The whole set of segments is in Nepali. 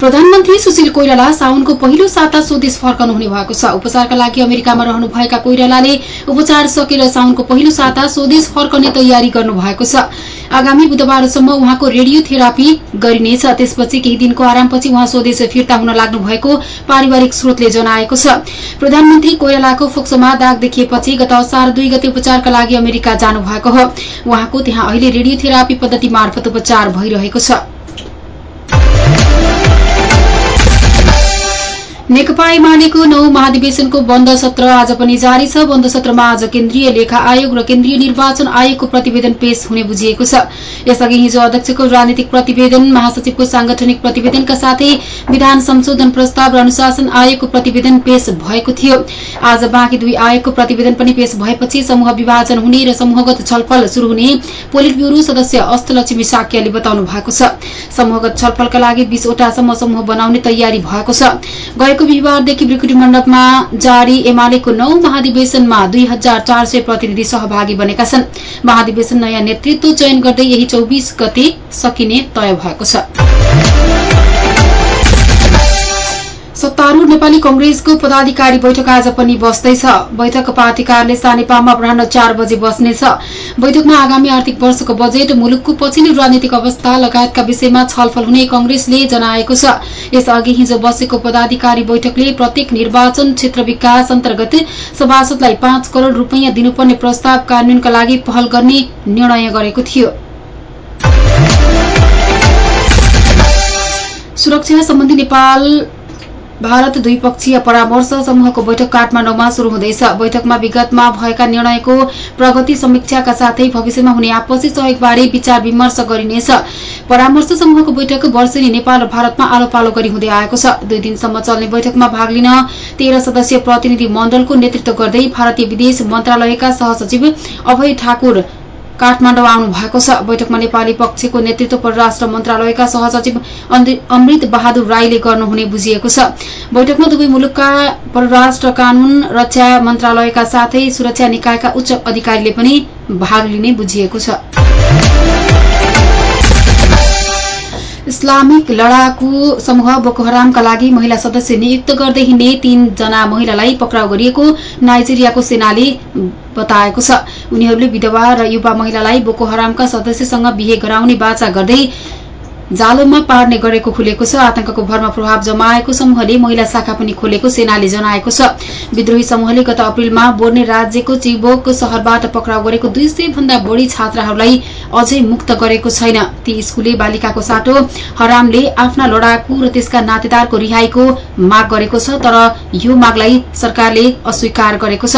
प्रधानमन्त्री सुशील कोइराला साउनको पहिलो साता स्वदेश फर्कनु हुने भएको छ। उपचारका लागि अमेरिकामा रहनुभएका कोइरालाले उपचार सकेर साउनको पहिलो साता स्वदेश फर्कने तयारी गर्नु भएको छ। आगामी बुधबारसम्म उहाँको रेडियो थेरापी गरिनेछ। त्यसपछि केही दिनको आरामपछि उहाँ स्वदेश फिर्ता हुन लाग्नु भएको पारिवारिक स्रोतले जनाएको छ। प्रधानमन्त्री कोइरालाको फोक्सोमा दाग देखिएपछि गत असार दुई गते उपचारका लागि अमेरिका जानुभएको हो। उहाँको त्यहाँ अहिले रेडियो थेरापी पद्धति मार्फत उपचार भइरहेको छ। नेकपा एमालेको नौ महाधिवेशनको बन्द सत्र आज पनि जारी छ। बन्द सत्रमा आज केन्द्रीय लेखा आयोग र केन्द्रीय निर्वाचन आयोगको प्रतिवेदन पेश हुने बुझिएको छ। यसअघि हिजो अध्यक्षको राजनीतिक प्रतिवेदन महासचिवको सांगठनिक प्रतिवेदनका साथै विधान संशोधन प्रस्ताव र अनुशासन आयोगको प्रतिवेदन पेश भएको थियो। आज बाँकी दुई आयोगको प्रतिवेदन पनि पेश भएपछि समूह विभाजन हुने र समूहगत छलफल शुरू हुने पोलिट ब्यूरो सदस्य अष्टलक्ष्मी साक्यले बताउनु भएको छ। समूहगत छलफलका लागि बीसवटासम्म समूह बनाउने तयारी भएको छ। गएको बिहिबारदेखि ब्रिकुटी मण्डपमा जारी एमालेको नौ महाधिवेशनमा दुई हजार चार सय प्रतिनिधि सहभागी बनेका छन्। महाधिवेशन नयाँ नेतृत्व चयन गर्दै यही चौबिस गते सकिने तय भएको छ। सत्तारूढ़ नेपाली कंग्रेसको पदाधिकारी बैठक आज पनि बस्दैछ। बैठक पार्टी कार्यालय सानेपामा अपराह चार बजे बस्नेछ। बैठकमा आगामी आर्थिक वर्षको बजेट मुलुकको पछिल्लो राजनीतिक अवस्था लगायतका विषयमा छलफल हुने कंग्रेसले जनाएको छ। यसअघि हिजो बसेको पदाधिकारी बैठकले प्रत्येक निर्वाचन क्षेत्र विकास अन्तर्गत सभासदलाई पाँच करोड़ रूपियाँ दिनुपर्ने प्रस्ताव कार्यान्वयनका लागि पहल गर्ने निर्णय गरेको थियो। सुरक्षा सम्बन्धी नेपाल भारत द्विपक्षीय परामर्श समूहको बैठक काठमाडौँमा शुरू हुँदैछ। बैठकमा विगतमा भएका निर्णयको प्रगति समीक्षाका साथै भविष्यमा हुने आपसी सहयोगबारे विचार विमर्श गरिनेछ। परामर्श समूहको बैठक वर्षेनी नेपाल र भारतमा आलो पालो गरी हुँदै आएको छ। दुई दिनसम्म चल्ने बैठकमा भाग लिन तेह्र सदस्यीय प्रतिनिधि मण्डलको नेतृत्व गर्दै भारतीय विदेश मन्त्रालयका सहसचिव अभय ठाकुर काठमाडौँ आउनु भएको छ। बैठकमा नेपाली पक्षको नेतृत्व परराष्ट्र मन्त्रालयका सहसचिव अमृत बहादुर राईले गर्नुहुने बुझिएको छ। बैठकमा दुवै मुलुकका परराष्ट्र कानून रक्षा मन्त्रालयका साथै सुरक्षा निकायका उच्च अधिकारीले पनि भाग लिने बुझिएको छ। इस्लामिक लडाकु समूह बोकोहरामका लागि महिला सदस्य नियुक्त गर्दै हिँड्ने तीनजना महिलालाई पक्राउ गरिएको नाइजेरियाको सेनाले बताएको छ। उनीहरूले विधवा र युवा महिलालाई बोकोहरामका सदस्यसँग बिहे गराउने बाचा गर्दै जालोमा पार्ने गरेको खुलेको छ। आतंकको भरमा प्रभाव जमाएको समूहले महिला शाखा पनि खोलेको सेनाले जनाएको छ। विद्रोही समूहले गत अप्रेलमा बोर्ने राज्यको चिबोक शहरबाट पक्राउ गरेको दुई सय भन्दा बढ़ी छात्राहरूलाई अझै मुक्त गरेको छैन। ती स्कूले बालिकाको साटो हरामले आफ्ना लडाकु र त्यसका नातेदारको रिहाईको माग गरेको छ तर यो मागलाई सरकारले अस्वीकार गरेको छ।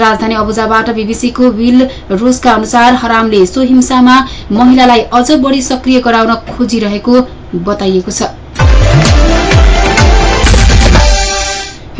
राजधानी अबुजाबाट बीबीसीको विल रोसका अनुसार हरामले सो हिंसामा महिलालाई अझ बढ़ी सक्रिय गराउन खोजिरहेको बताइएको छ।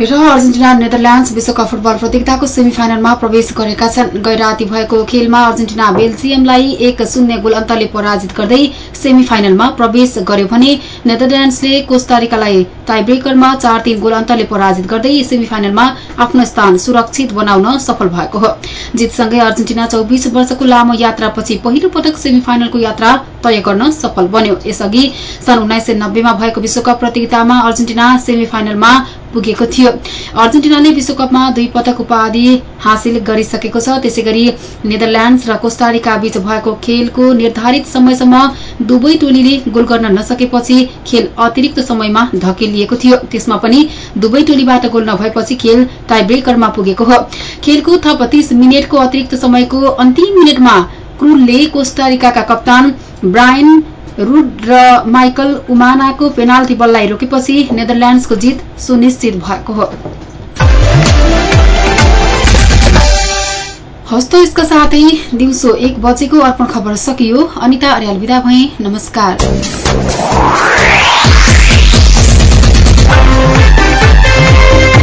र अर्जेन्टिना नेदरल्याण्ड्स विश्वकप फुटबल प्रतियोगिताको सेमी फाइनलमा प्रवेश गरेका छन्। गै राति भएको खेलमा अर्जेन्टिना बेल्जियमलाई एक शून्य गोल अन्तरले पराजित गर्दै सेमी फाइनलमा प्रवेश गर्यो भने नेदरल्याण्ड्सले कोस्टारिकालाई टाइब्रेकरमा चार तीन गोल अन्तरले पराजित गर्दै सेमी फाइनलमा आफ्नो स्थान सुरक्षित बनाउन सफल भएको हो। जितसँगै अर्जेन्टिना चौबिस वर्षको लामो यात्रापछि पहिलो पटक सेमी फाइनलको यात्रा तय गर्न सफल बन्यो। यसअघि सन् उन्नाइस सय नब्बेमा भएको विश्वकप प्रतियोगितामा अर्जेन्टिना सेमी फाइनलमा पुगेको थियो। अर्जेन्टिनाले विश्वकपमा दुई पटक उपाधि हासिल गरिसकेको छ। त्यसै गरी नेदरल्याण्ड्स र कोस्टारिका बीच भएको खेलको निर्धारित समयसम्म दुवै टोलीले गोल गर्न नसकेपछि खेल अतिरिक्त समयमा धकेलिएको थियो। त्यसमा पनि दुवै टोलीबाट गोल नभएपछि खेल टाइब्रेकरमा पुगेको हो। खेलको थप तीस मिनटको अतिरिक्त समयको अन्तिम मिनटमा क्रूलले कोस्टारिकाका कप्तान ब्रायन रूड र माइकल उमानाको पेनाल्टी बललाई रोकेपछि नेदरल्याण्ड्सको जित सुनिश्चित भएको हो। हस्त यसका साथै दिउँसो एक बजेको अर्पण खबर सकियो। अनिता अर्याल विदा भए। नमस्कार।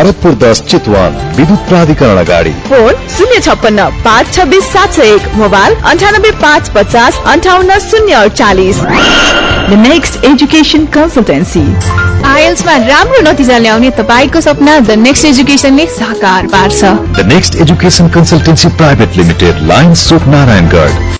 भरतपुर दस चितवन विद्युत प्राधिकरण अगाडि। फोन शून्य छप्पन्न पाँच छब्बिस सात सय एक मोबाइल अन्ठानब्बे पाँच पचास अन्ठाउन्न शून्य अडचालिस। द नेक्स्ट एजुकेसन कन्सल्टेन्सी आइएल्समा राम्रो नतिजा ल्याउने तपाईँको सपना द नेक्स्ट एजुकेसनले साकार पार्छ। The next education consultancy private limited line soap Narayangarh